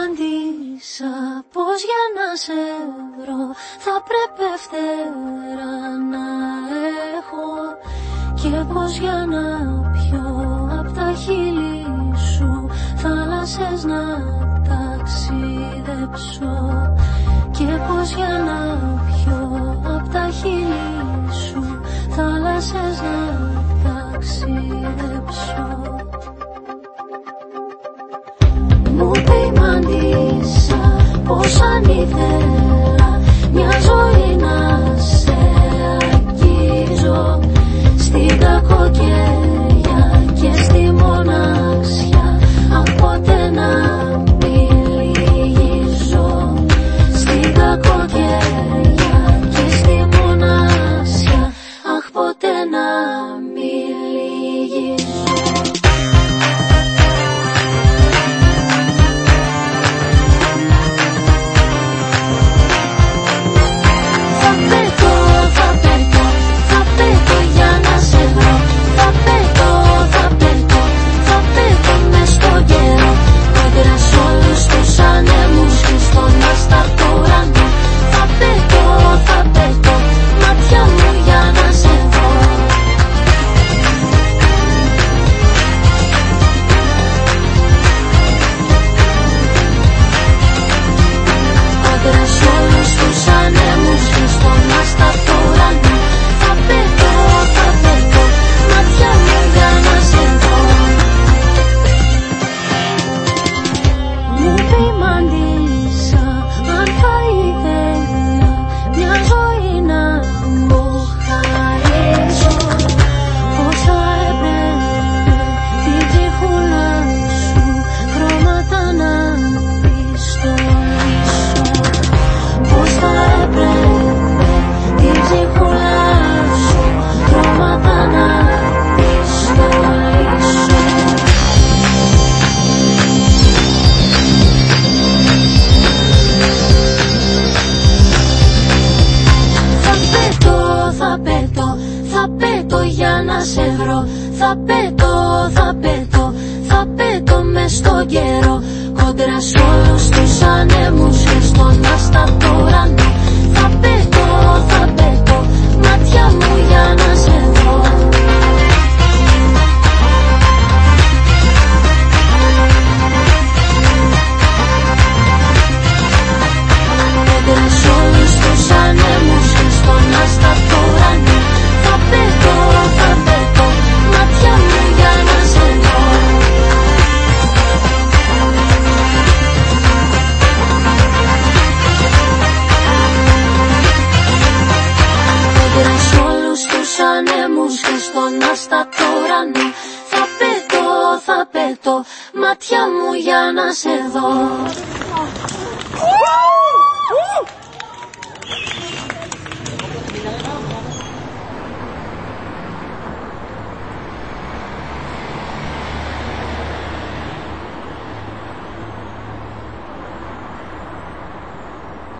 απάντησα πως για να σε βρω θα πρέπει φτερά να έχω και πως για να πιω απ' τα χείλη σου θάλασσες να ταξιδέψω και πως για να πιω απ' τα χείλη σου θάλασσες να andisa posanivela miazoina άντρας όλους τους ανέμους Τους φωνάς τα Θα πετώ, θα πετώ, θα πετώ μες στο καιρό Κόντρα σε του τους ανέμους. και στον τώρα ουρανό Θα πετώ, θα πετώ, μάτια μου για να σε δω.